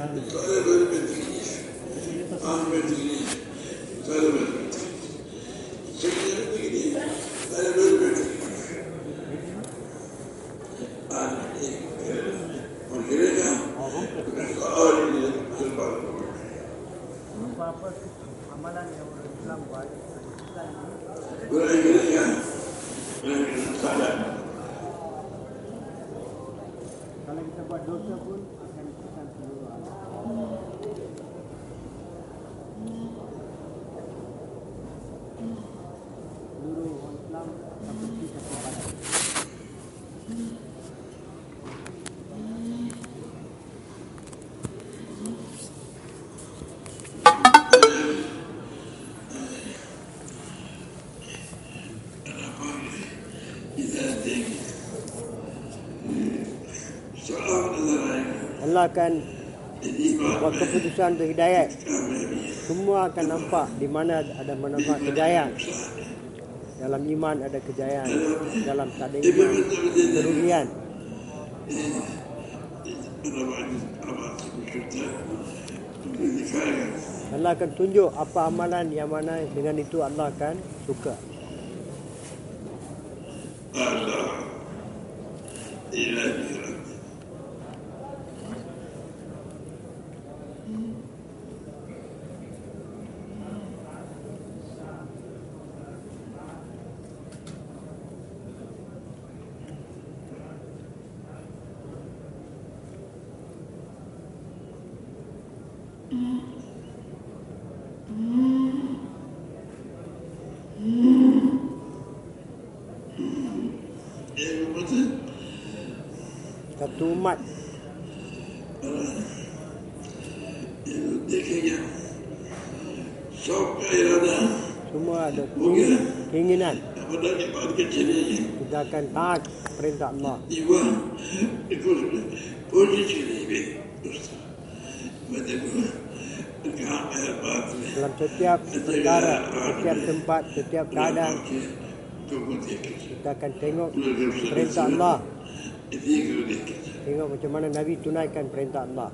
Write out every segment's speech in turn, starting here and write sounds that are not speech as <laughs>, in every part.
Saya baru bertinggi. Ah, bertinggi. Saya baru bertinggi. Saya begini. Saya baru bertinggi. Ah, ini. Mungkin Oh, ini sebab. apa-apa amalan yang orang Islam buat kita ini Berani ya. Berani sadar. kalau kita buat dosa pun akan kita seluruh alam. seluruh orang Islam seperti satu badan. Salam dan Akan buat keputusan untuk hidayat. Semua akan nampak di mana ada manfaat kejayaan. Dalam iman ada kejayaan, dalam tak ada iman kerugian. Allah akan tunjuk apa amalan yang mana dengan itu Allah akan suka. Allah. Ilahi Yang betul. Satu umat Dekatnya. Sok irada. semua ada keinginan Apa dah dapat kecil ini. kita akan taat perintah Allah. Jiwa ikut posisi ini. Dalam setiap perkara, setiap tempat, setiap keadaan kita akan tengok perintah Allah. Tengok macam mana Nabi tunaikan perintah Allah.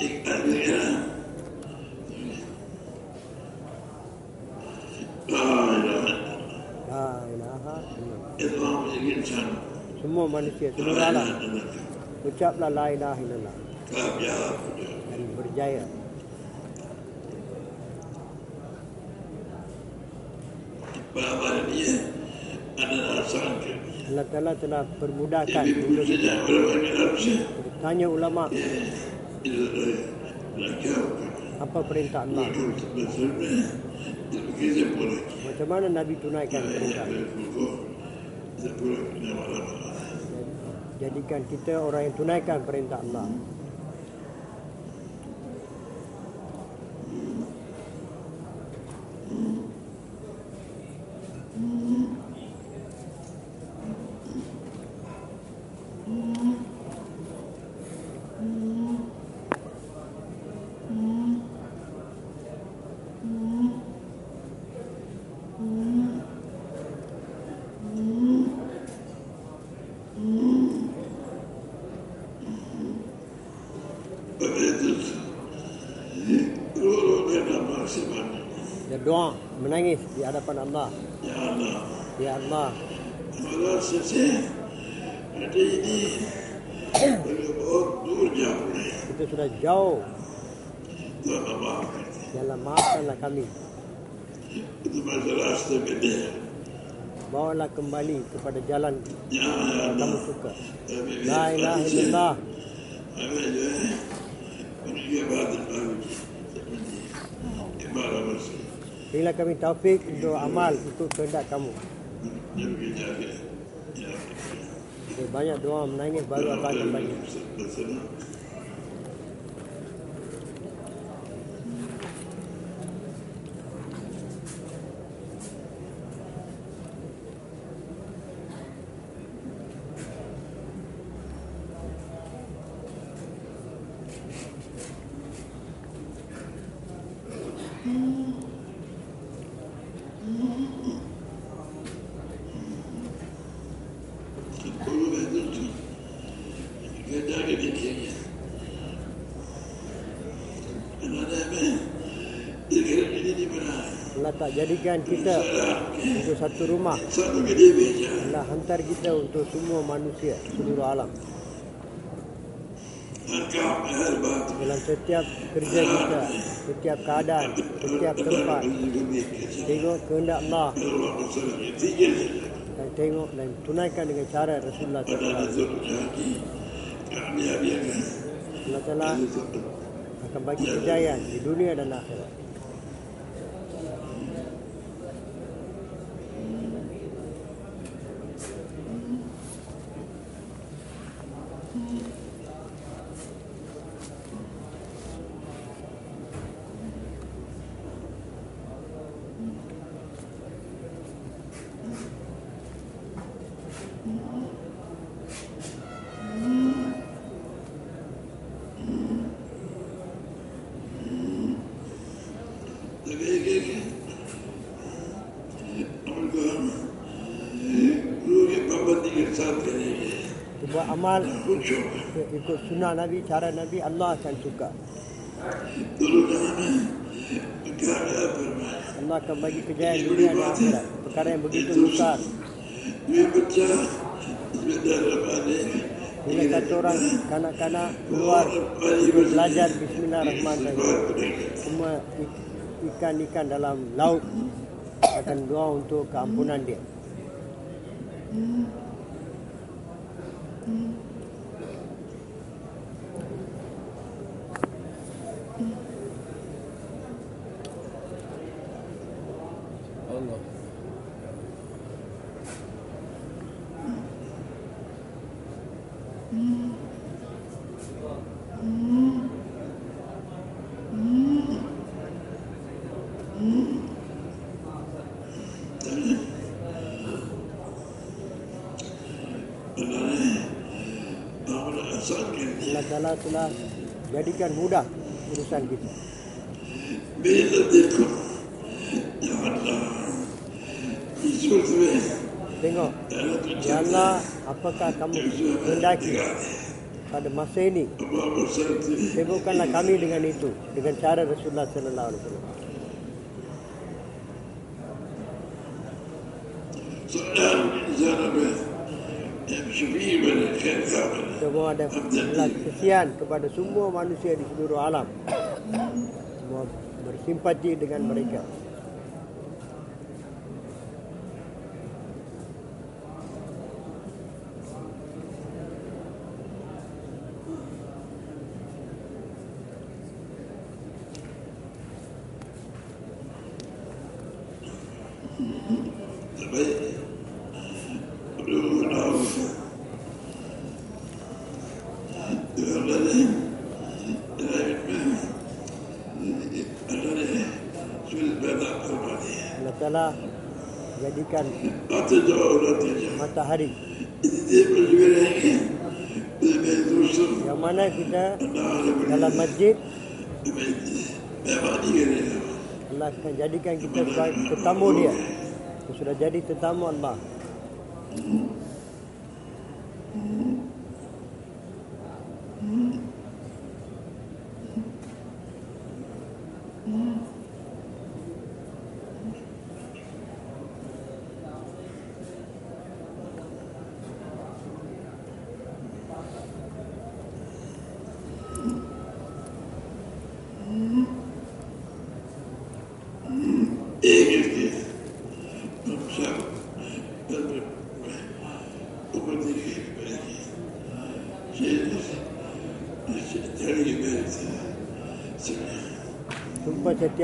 Ikat dia. La ilaha La ilaha illallah. illallah insan. Manusia, seluruh alam. Ucaplah la ilaha illallah dan berjaya. Allah Ta'ala telah permudahkan hidup kita. ulama apa perintah Allah. Macam mana Nabi tunaikan perintah. Buku. Kita boleh nama-nama. Jadikan kita orang yang tunaikan perintah Allah. Begitu. Guru dia nama sebenarnya. Dia doa, menangis di hadapan Allah. Ya Allah. Ya Allah, Malah saya ada ini bergebor dunia boleh. kita sudah jauh. Tuhan Allah. Jalan maafkanlah kami. Itu masalah sebeda. Bawalah kembali kepada jalan Ya. yang kamu suka. Kami La ilaha illallah. Berilah kami taufik untuk amal ikut kehendak kamu. Ya banyak doa menangis baru akan bagi. Jadikan kita untuk satu rumah. Allah hantar kita untuk semua manusia seluruh alam. Dalam setiap kerja kita, setiap keadaan, setiap tempat. Tengok kehendak Allah dan tengok dan tunaikan dengan cara Rasulullah SAW. Allah Taala akan bagi kejayaan di dunia dan akhirat. Buat amal ikut sunnah Nabi, cara Nabi, Allah akan suka. Allah akan bagi kejayaan dunia dan akhirat. Perkara yang begitu besar. Bila satu orang kanak-kanak keluar belajar Bismillahirrahmanirrahim. Semua ik- ikan-ikan dalam laut akan doa untuk keampunan dia. सोलह सोलह बेटी का नूडा पुरुषान की देखो जाला अपका कम गुंडा की pada masa ini dia bukanlah kami dengan itu dengan cara Rasulullah sallallahu alaihi wasallam Sudah semua ada belas kesian kepada semua manusia di seluruh alam. Semua bersimpati dengan mereka. Matahari yang mana kita dalam masjid Allah akan jadikan kita sebagai tetamu dia. Kita sudah jadi tetamu Allah.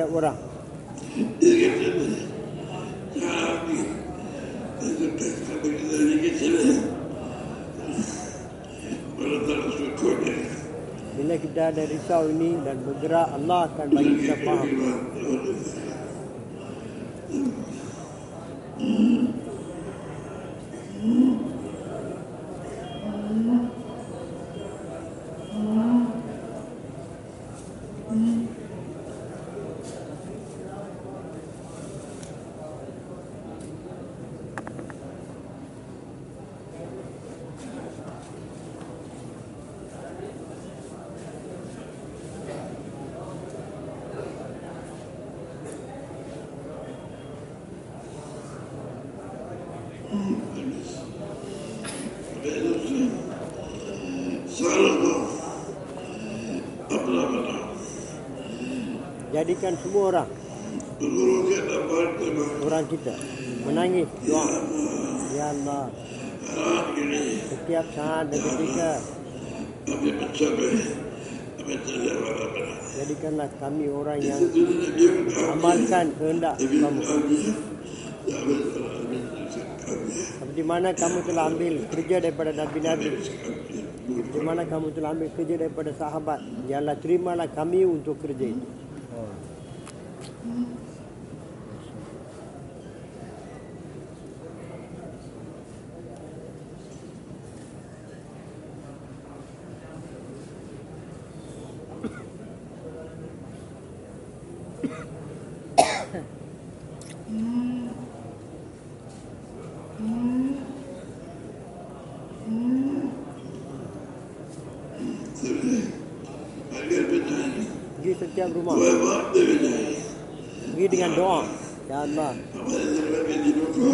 Setiap orang. Bila kita ada risau ini dan bergerak, Allah akan bagi kita faham. Jadikan semua orang orang kita menangis doa. Ya Allah, Arahan gini setiap saat dan ketika jadikanlah kami orang yang amalkan kehendak kamu. Ya Seperti mana kamu telah ambil kerja daripada Nabi-Nabi. Mana kamu telah ambil kerja daripada sahabat. Allah, terimalah kami untuk kerja itu. Agar berjaya Pergi setiap rumah. Wabak dia berjaya Pergi dengan doa. Ya Allah, Apa yang terbaik di muka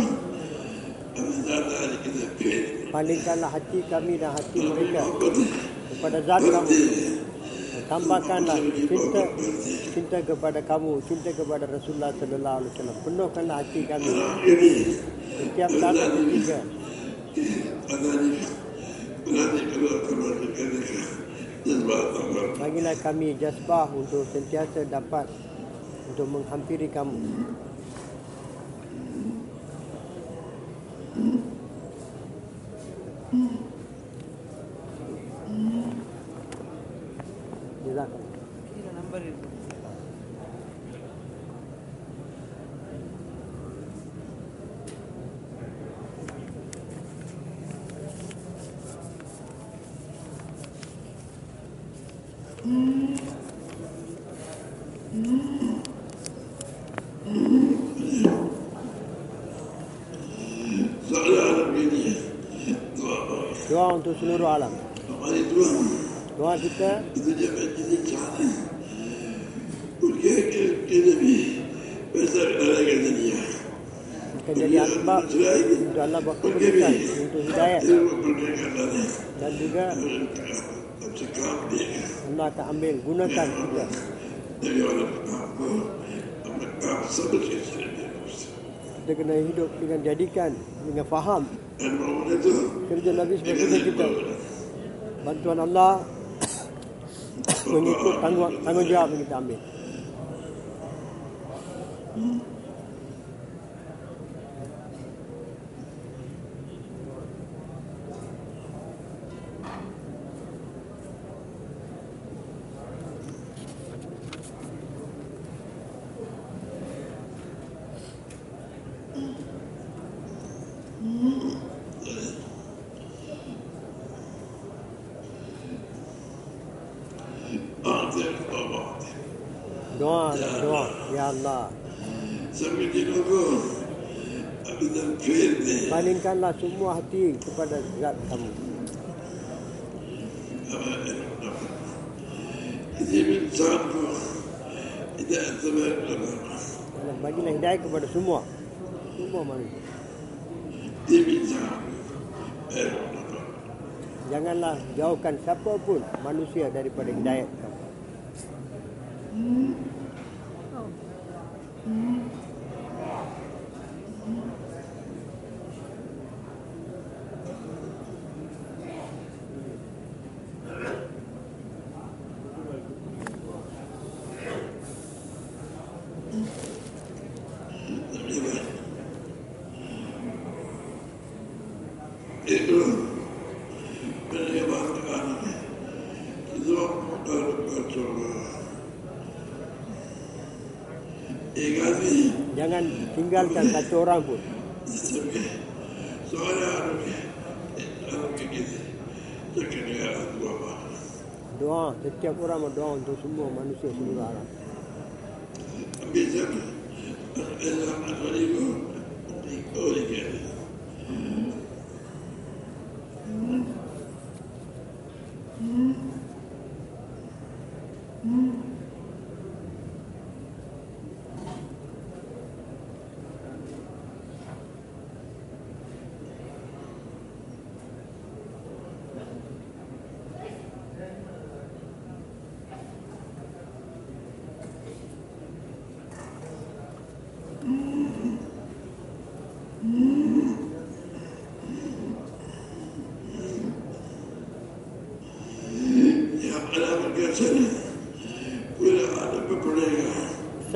Apa yang ada kita pilih palingkanlah hati kami dan hati mereka kepada zat kamu. Tambahkanlah cinta cinta kepada kamu, cinta kepada Rasulullah sallallahu alaihi wasallam. Penuhkanlah hati kami setiap Jazbat Allah Bagilah kami jazbah untuk sentiasa dapat untuk menghampiri kamu. Seluruh alam. Doa kita dia akan jadi asbab. untuk Allah buat keputusan untuk hidayat dan juga Allah akan ambil gunakan kita. Dari orang apa Apa Sampai saya Kita kena hidup dengan jadikan dengan faham kerja Nabi sebagai kita. Bantuan Allah <coughs> mengikut tanggung, tanggungjawab yang kita ambil. Antar Allah Doa dan doa. Ya Allah. Di lugu Abi dan Firdi Palingkanlah semua hati kepada zat kamu. Ini minsanku Tidak terbaik Dan bagilah hidayah kepada semua. Semua manusia. Ini minsanku Janganlah jauhkan siapa pun manusia daripada hidayat kamu. Itu Menyebarkan Itu Betul Ikati Jangan tinggalkan satu orang pun. Doa, setiap orang berdoa untuk semua manusia seluruh alam. Bisa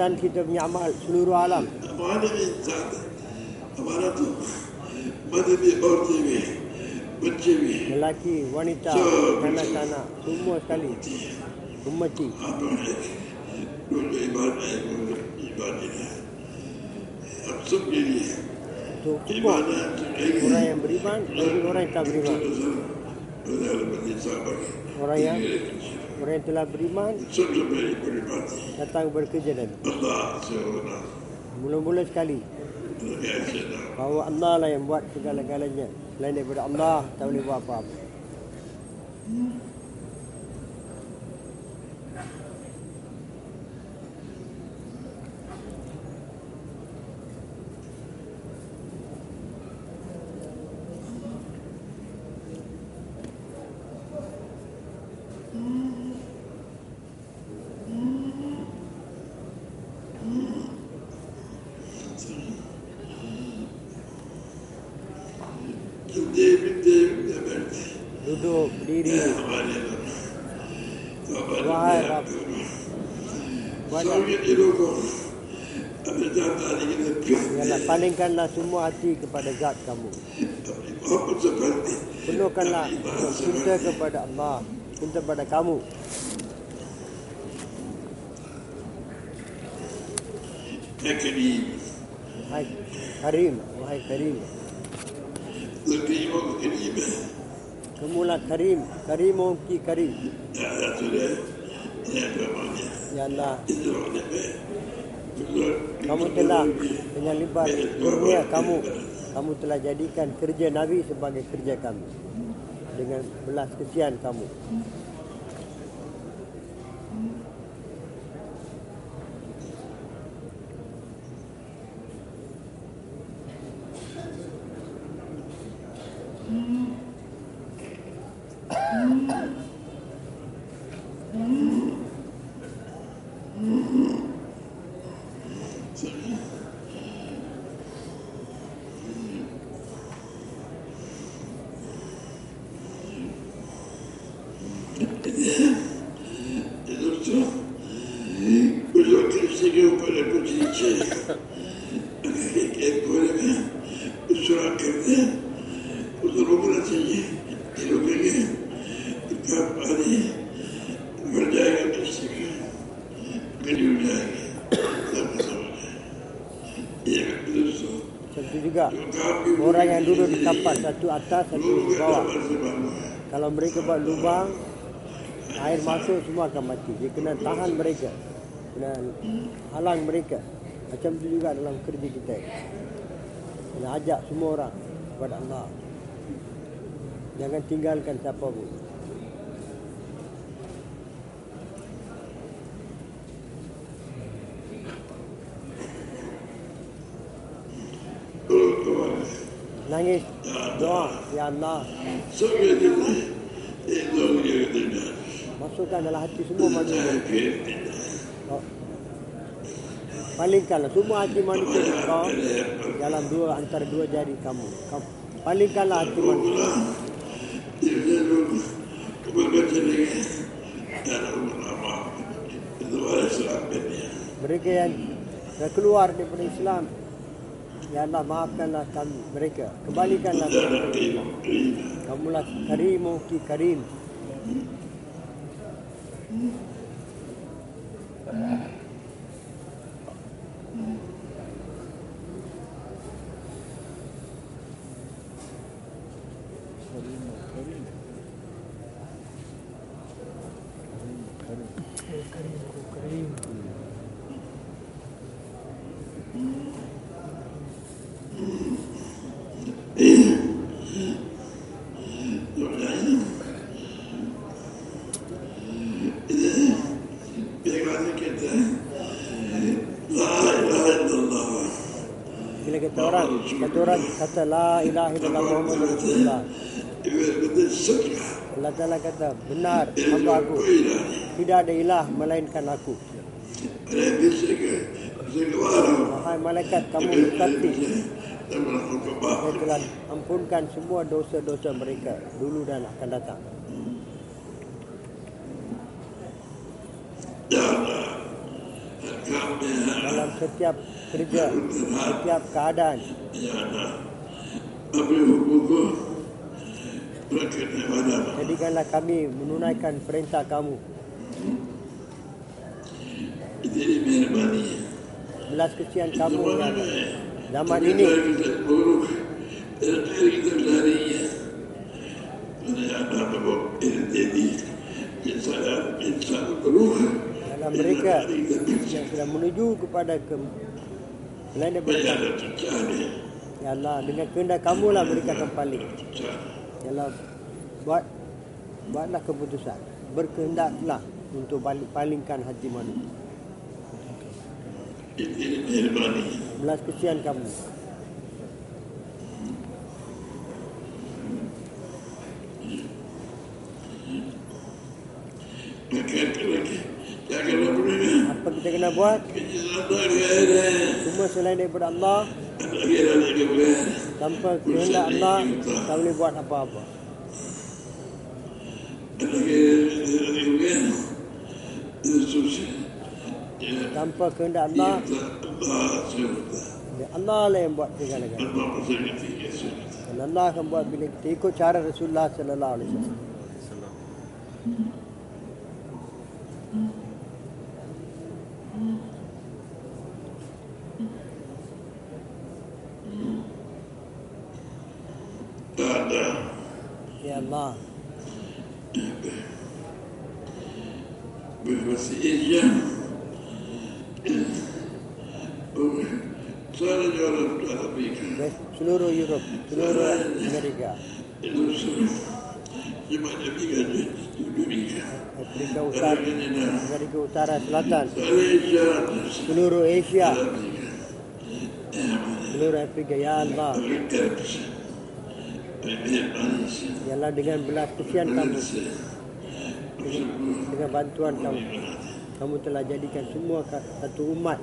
Urusan kita punya amal seluruh alam. हमारे भी इंसान है हमारा तो मदद भी औरतें भी हैं, बच्चे भी हैं Lelaki, wanita, kanak-kanak, semua sekali. Ummati. आप हैं लोग ईमान है लोग ईमान नहीं है हम सब के लिए Untuk semua ईमान है तो एक orang yang beriman dan juga orang yang tak beriman. नजर बंदी साहब Orang yang orang yang telah beriman datang berkerja dan mula-mula sekali bahawa Allah lah yang buat segala-galanya selain daripada Allah tak boleh buat apa-apa. penuhkanlah semua hati kepada zat kamu. Penuhkanlah cinta kepada Allah, cinta kepada kamu. Hai Karim. Hai Karim, wahai Karim. Karim. Kemulah Karim, Karimun ki Karim. Ya Ya Allah. Ya Allah kamu telah dengan libat kurnia kamu, kamu telah jadikan kerja Nabi sebagai kerja kami. Dengan belas kesian kamu. dapat satu atas satu bawah. Kalau mereka buat lubang, air masuk semua akan mati. Dia kena tahan mereka. Kena halang mereka. Macam tu juga dalam kerja kita. Kena ajak semua orang kepada Allah. Jangan tinggalkan siapa pun. Nangis Ya Allah. Semua itu. Itu punya kata Masukkan dalam hati semua manusia. Oh. Palingkanlah semua hati manusia kau dalam dua antara dua jari kamu. kamu. Palingkanlah hati manusia. Mereka yang keluar daripada Islam Ya maafkanlah kami mereka. Kembalikanlah mereka. Kamulah karimu ki karim. एक kata la ilaha illallah Muhammad Rasulullah. Allah Ta'ala kata benar hamba aku tidak ada ilah melainkan aku. Wahai malaikat kamu berkati Saya telah ampunkan semua dosa-dosa mereka Dulu dan akan datang Dalam setiap kerja, setiap keadaan. Jadikanlah kami menunaikan perintah kamu. Belas kesian kamu ya. Zaman ini. Mana yang pun. Ini dalam mereka yang sudah menuju kepada ke selain daripada. Ya Allah, dengan kehendak kamu lah mereka akan paling. Ya Allah, buat buatlah keputusan. Berkehendaklah untuk balik palingkan hati manusia. Belas kesian kamu. Apa kita kena buat? Kita. Semua selain daripada Allah, tanpa kehendak Allah, tak boleh buat apa-apa. Tanpa kehendak Allah, Allah lah yang buat segala-galanya. Allah. Dan Allah akan buat bila kita ikut cara Rasulullah sallallahu alaihi wasallam. Ya Allah, Berwasiatnya. Jualan dalam ikan. dari seluruh Europe, seluruh Amerika, semua. Cuma jadi kan. Demikian. Afrika Utara, Amerika Utara Selatan, seluruh Asia, seluruh Afrika. Ya Allah, Allah dengan belas kesian kamu, dengan, dengan bantuan kamu, kamu telah jadikan semua satu umat.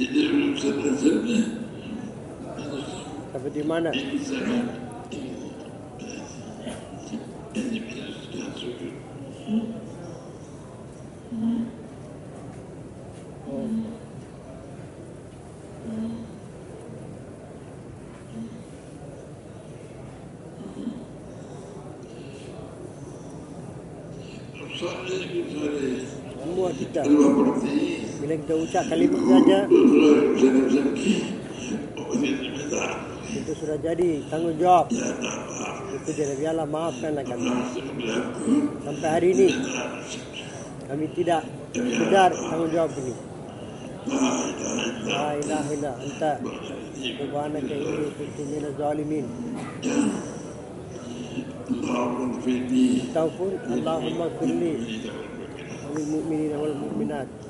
Belum sebenarnya. seperti mana Soalnya kita semua kita Dua berarti ucap kalimat saja. Itu sudah jadi tanggungjawab. Itu jadi biarlah maafkanlah kami sampai hari ini kami tidak sedar tanggungjawab ini. La ilaha illa anta. Subhanaka inni kuntu minaz zalimin. Ataupun Allahumma kulli. Lil mu'minina wal mu'minat. Ah,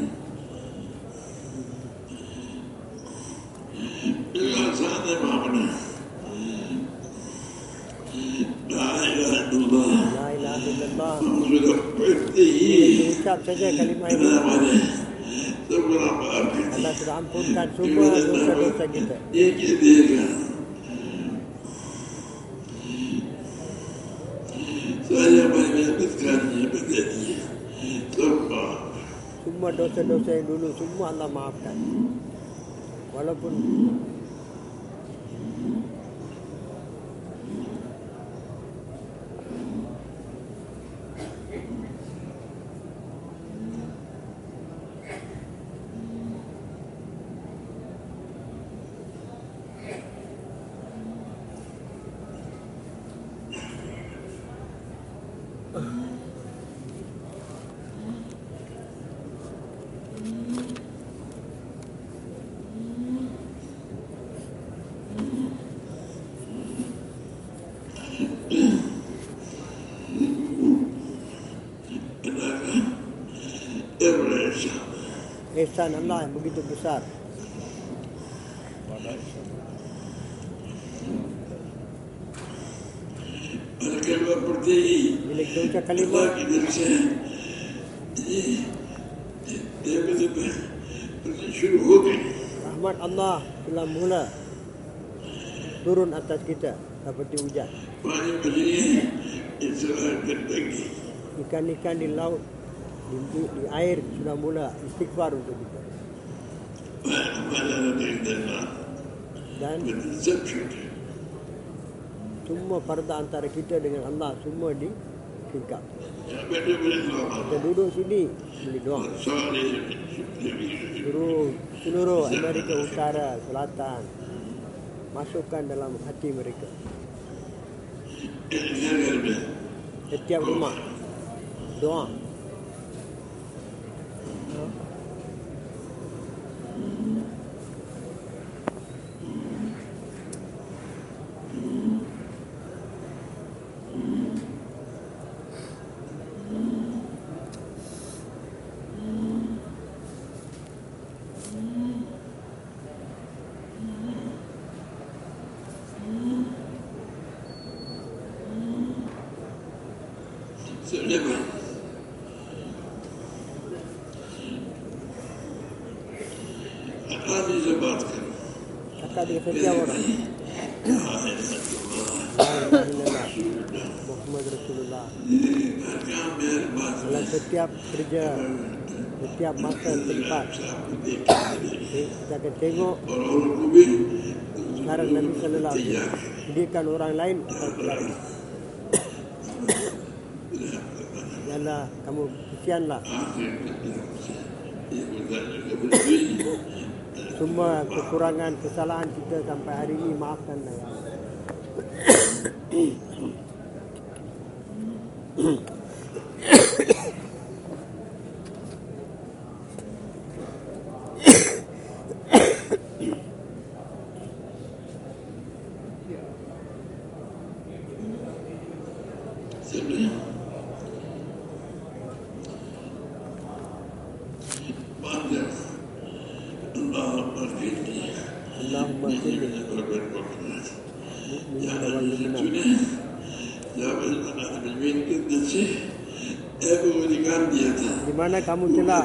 Ucap saja kalimah ini. Allah sudah ampunkan semua dosa-dosa kita. Saya menyebutkannya menjadi tempat Semua dosa-dosa yang dulu semua Allah maafkan. Walaupun ihsan Allah yang begitu besar. Kalau berarti bila kita ucap kalimah kita bisa dia bisa bersyukur. Rahmat Allah telah mula turun atas kita seperti hujan. Ikan-ikan di laut di, di, di air sudah mula istighfar untuk kita. Dan semua perda antara kita dengan Allah semua di tingkap. Kita duduk sini beli doa. Seluruh, seluruh Amerika Utara, Selatan masukkan dalam hati mereka. Setiap rumah doa 解命啊。Kata dia kerja <laughs> setiap kerja Setiap masa terlibat Kita akan tengok Sekarang Nabi SAW Sediakan orang lain Atau lah. Kamu kesian lah. Semua kekurangan kesalahan kita sampai hari ini maafkanlah ya Di mana kamu telah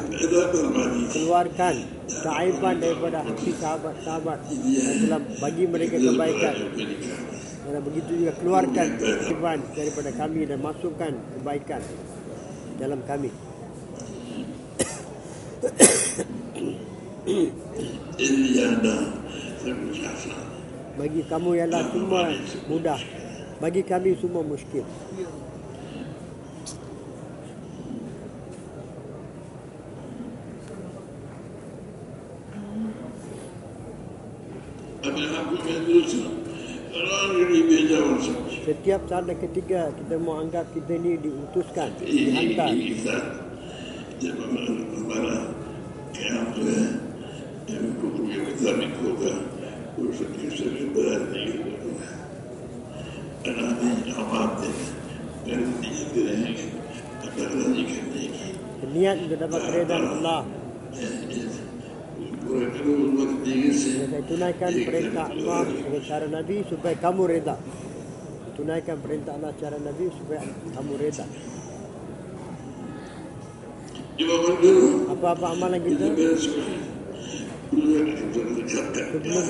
keluarkan keaiban daripada hati sahabat-sahabat yang telah bagi mereka kebaikan. Dan begitu juga keluarkan keaiban daripada kami dan masukkan kebaikan dalam kami. Bagi kamu ialah semua mudah. Bagi kami semua muskil. Setiap saat dan ketiga kita mau anggap kita ni diutuskan, dihantar. Ini kita, dia memang kepada kita pubblico islamico da questo Tunaikan perintah Allah Nabi supaya kamu reda. Tunaikan perintah Allah secara Nabi supaya kamu reda. Apa-apa amalan kita? belum,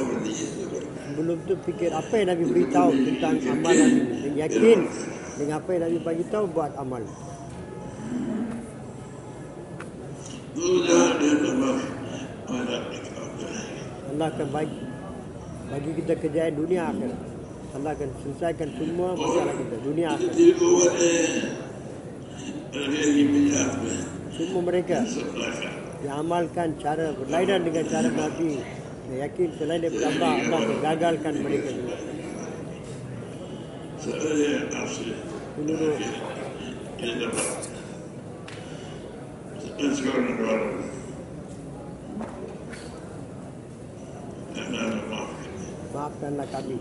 belum tu fikir apa yang Nabi beritahu tentang amalan dan yakin dengan apa yang Nabi bagi tahu buat amal. Allah akan bagi, bagi kita kerjaan dunia akhir. Allah akan selesaikan semua masalah kita dunia akhir. Semua mereka. જામાલ ખાન ચારે લાઈડા નિગા ચારે નાખી યકીન ચલાઈને લાંબા આંબા ગાગાલ ખાન મળી ગયું માફ કરના કાપી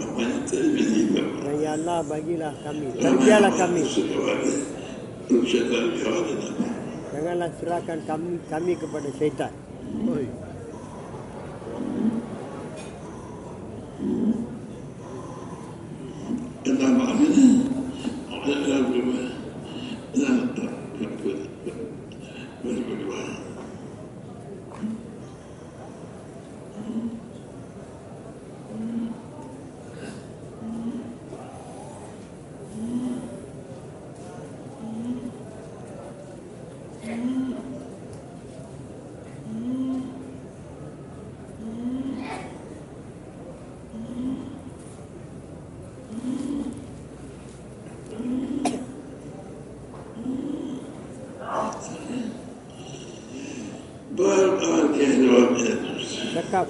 Dan ya Allah bagilah kami. Terbiarlah kami. Janganlah serahkan kami kami kepada syaitan. Oi.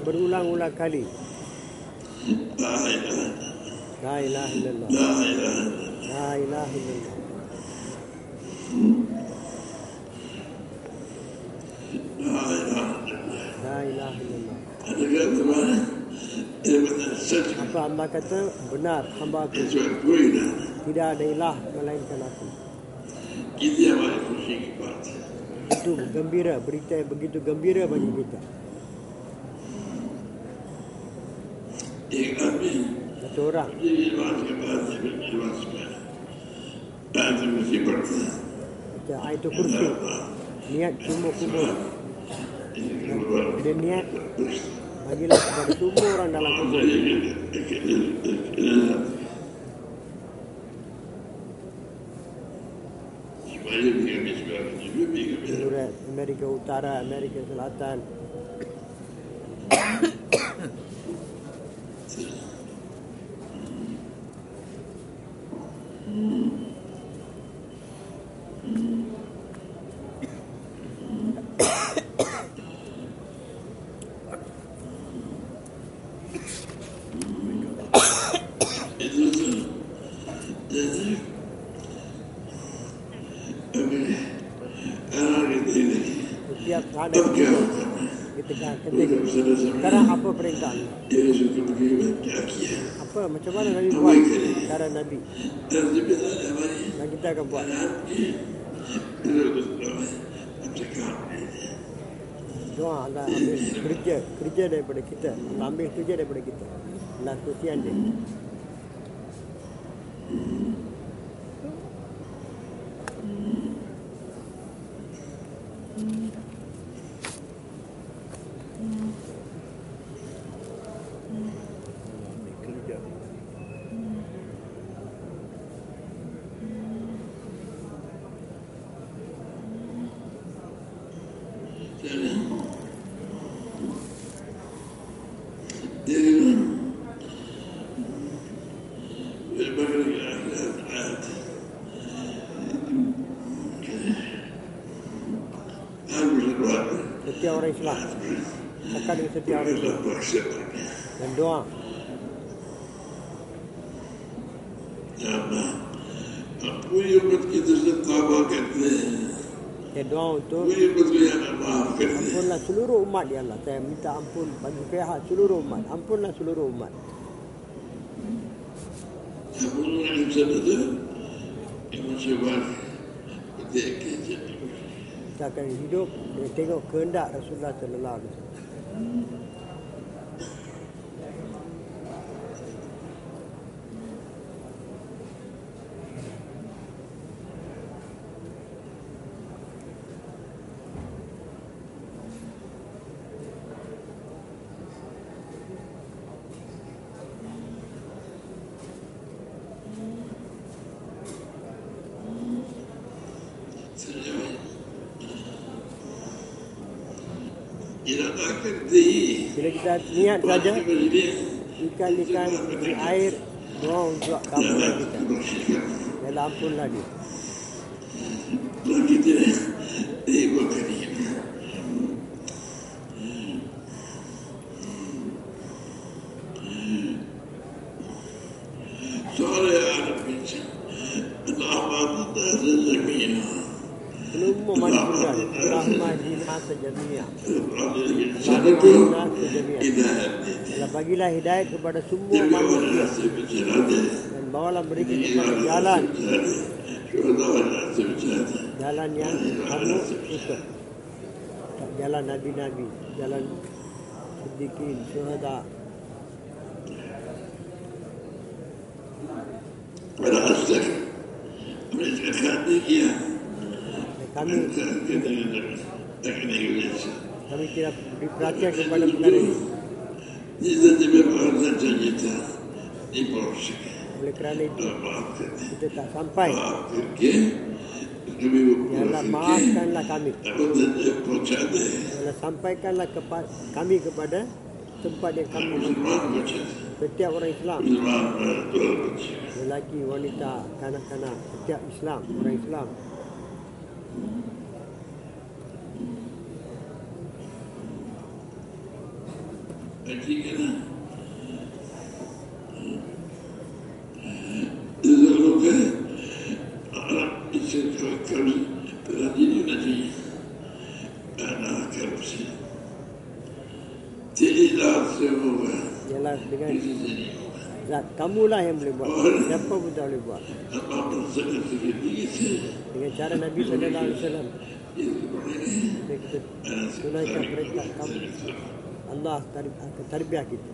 Berulang-ulang kali. La ilaha La ilaha illallah. La ilaha La ilaha illallah. La ilaha La ilaha illallah. Apa hamba kata benar hamba aku tidak ada ilah melainkan aku. Itu gembira berita yang begitu gembira bagi kita. Yang kami Satu orang jadi luar kepada berjuang semua. Ada mesti berkata. baca ayat kursi. Niat semua kubur dia niat bagilah kepada semua orang dalam kubur Amerika Utara Amerika Selatan ketika ketika sekarang apa perintah kaki. apa? Macam mana Nabi buat? cara Nabi. Dan dan kita akan buat. Cakap. doa Allah ambil kerja. Kerja daripada kita. Allah ambil kerja daripada kita. Allah kesian dia. Dia setiap orang Islam. Akan dengan setiap orang Islam dan doa. Ya umat saya doa untuk umat ampunlah seluruh umat ya Allah. Saya minta ampun bagi pihak seluruh umat. Ampunlah seluruh umat. Insan itu yang mencoba ketika kerja. Kita akan hidup dengan tengok kehendak Rasulullah sallallahu alaihi wasallam bila kita niat saja ikan-ikan di air doa untuk kampungan kita ya ampunlah dia bagilah hidayat kepada semua manusia dan bawalah mereka kepada jalan jalan yang kamu ikut. Jalan Nabi-Nabi, jalan Siddiqin, Syuhada. Dan kami kami tidak beri perhatian kepada perkara ini. Oleh kerana itu kita tak sampai. Allah maafkanlah kami. Allah sampaikanlah kepada kami kepada tempat yang kami setiap orang Islam lelaki wanita kanak-kanak setiap Islam orang Islam zat kamulah yang boleh buat. Siapa pun tak boleh buat. Dengan cara Nabi sallallahu alaihi wasallam. Dan kita tunaikan perintah kamu Allah tar- akan tarbiyah kita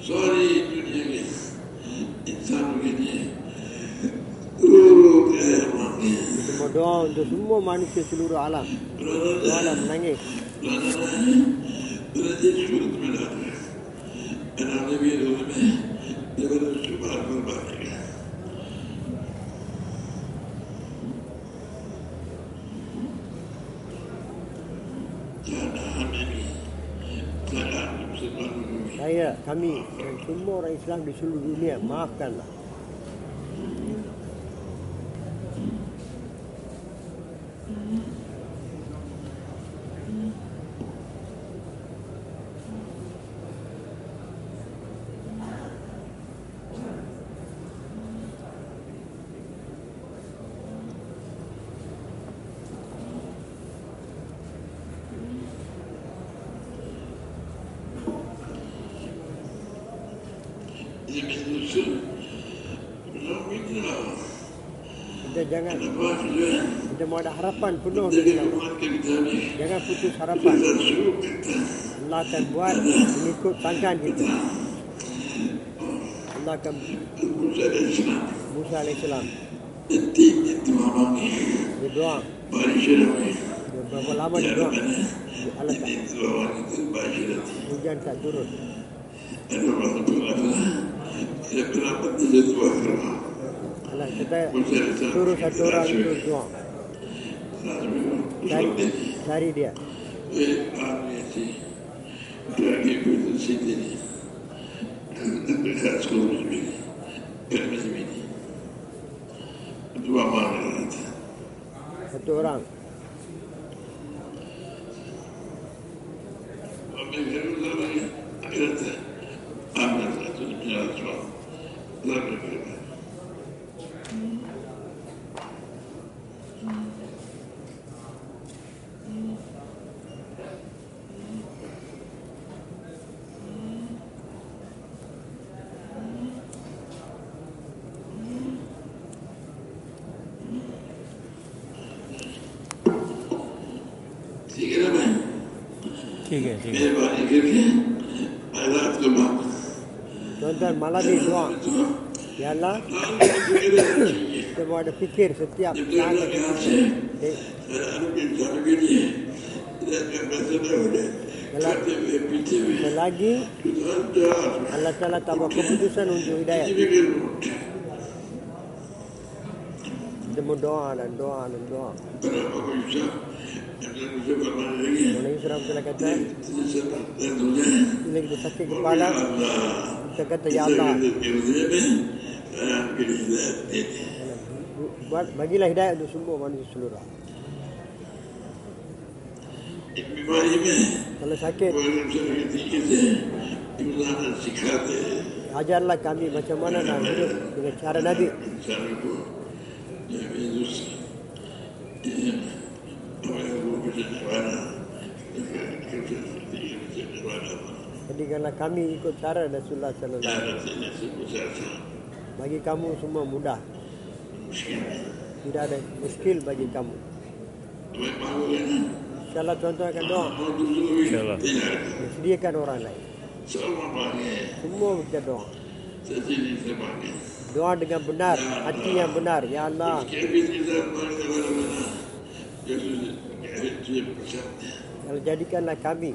Sorry, dunia insan begini. Guru kemana? kita berdoa untuk semua manusia seluruh alam. Doa alam menangis saya kami dan semua orang Islam di seluruh dunia maafkanlah kita mau ada harapan penuh dengan ni, jangan putus harapan. Allah akan buat mengikut sangkaan kita. Allah akan Musa AS dia doa ni. dia berapa lama dia doa? Allah tak? Itu awak itu Malaysia ni. hujan tak turun. Dia dia kerana. Allah kita suruh satu orang itu doa cari cari dia Eh, kami si. Lagi betul sini ni. Dekat sekolah ini. Kami ini. Dua mana nanti. satu orang Kami berulang lagi. Akhirnya. Amin. Satu jalan semua. Lalu kita. ठीक Tuan-tuan, malam ni doa. Ya Allah. kita buat ada fikir setiap Selagi Allah Ta'ala tak buat keputusan untuk hidayah Kita berdoa dan doa dan doa. Berapa bagilah hidayah untuk semua manusia seluruh. Kalau sakit, हैं ajarlah kami macam mana nak hidup dengan cara Nabi. kerana kami ikut cara Rasulullah sallallahu alaihi wasallam. Bagi kamu semua mudah. Tidak ada muskil bagi kamu. InsyaAllah tuan-tuan akan doa. InsyaAllah. Sediakan orang lain. Semua kita doa. Doa dengan benar, hati yang benar. Ya Allah. Kalau jadikanlah kami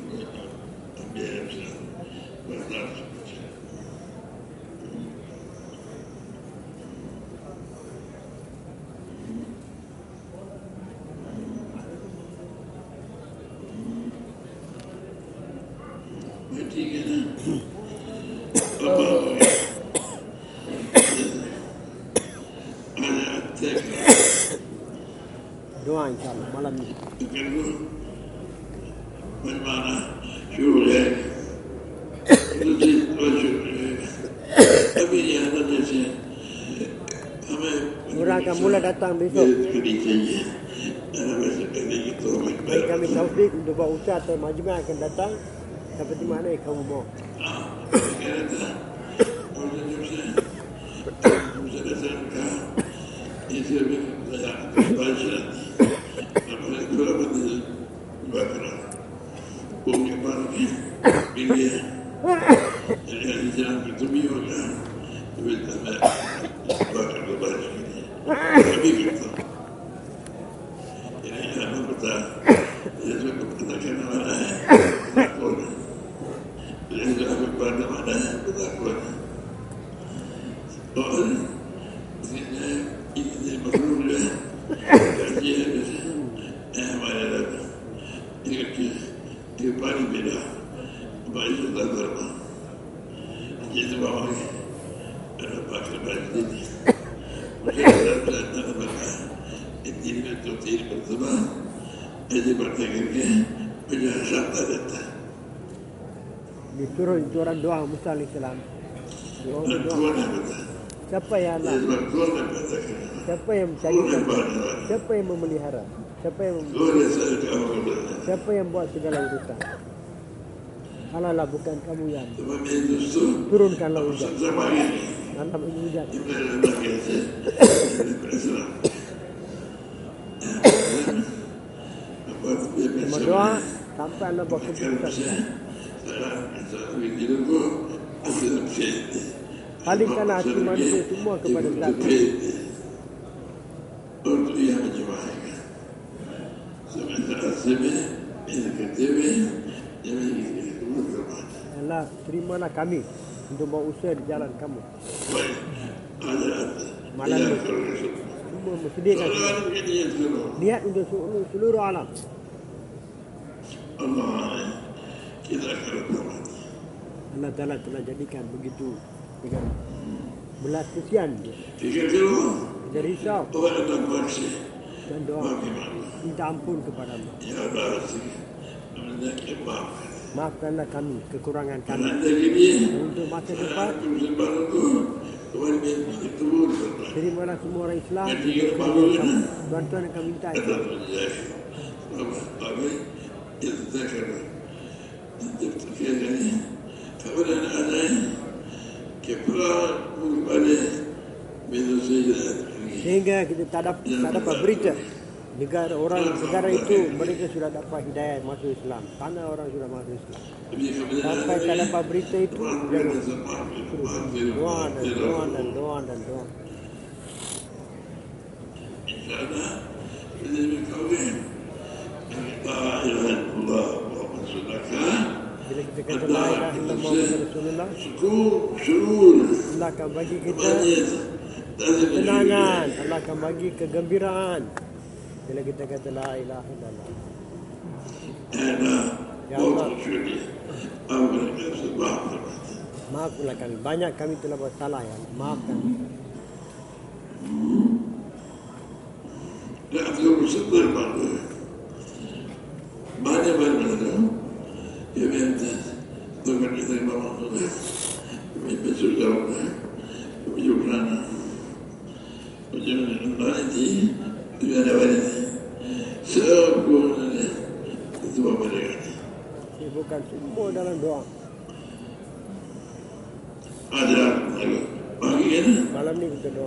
doa insyaallah malam ni. bagaimana syurga Murahkan mula datang besok. Baik kami taufik untuk Pak Ustaz Atau Majmah akan datang. Seperti mana kamu mahu doa Musa AS. Doa doa. Siapa yang yang betul. Siapa yang mencarikan? Siapa yang memelihara? Siapa yang mem- Tuan yang saya kamu betul. siapa yang buat segala urusan? Allah lah bukan kamu yang turunkanlah hujan. sama ini. Hujan. Ibu dan anak yang saya berserah. <coughs> Apa tu dia Cuma biasa. doa sampai Allah buat Kan keputusan. Palingkanlah hati manusia semua kepada zat. Untuk ia menjemahkan. Sementara sebe, ini ketebe, ini ketebe. Allah terimalah kami untuk bawa usaha di jalan kamu. Malam Ia. Semua seluruh. niat untuk seluruh, seluruh alam. Allah. Allah Ta'ala telah jadikan begitu dengan belas kesian dia. Fikir dulu, Kita risau maksi. dan doa minta ampun kepada Allah. Ya Allah. Maafkanlah kami, kekurangan kami. Untuk masa depan, Tuhan terimalah semua orang Islam. Yang tiga Kamu, Tuan-tuan akan minta itu. Ada menjadi. Tapi, itu tak kena. Itu fikir ini. Kemudian ada kepala berbalik minum saja. Sehingga kita tak dapat, tak dapat berita negara orang negara itu mereka sudah dapat hidayah masuk Islam. Tanah orang sudah masuk Islam. Sampai saya dapat berita itu doa dan doa dan doa dan doa. Jadi berkahwin. La ilaha illallah Muhammad Rasulullah katakan kebaikan hamba kepada Rasulullah. Allah akan bagi kita ketenangan Allah akan bagi kegembiraan. Bila kita kata la ilaha illallah. Ya Allah. Maafkanlah kami. Banyak kami telah buat salah ya. Maafkan Ya Allah bersyukur pada. Banyak-banyak Ya Allah dengan kita yang bawa saja Mimpi surga Mimpi kerana Macam mana nanti Dia ada balik Sempurna Itu apa dia kata Sibukkan semua dalam doa Ada Pagi Malam ni kita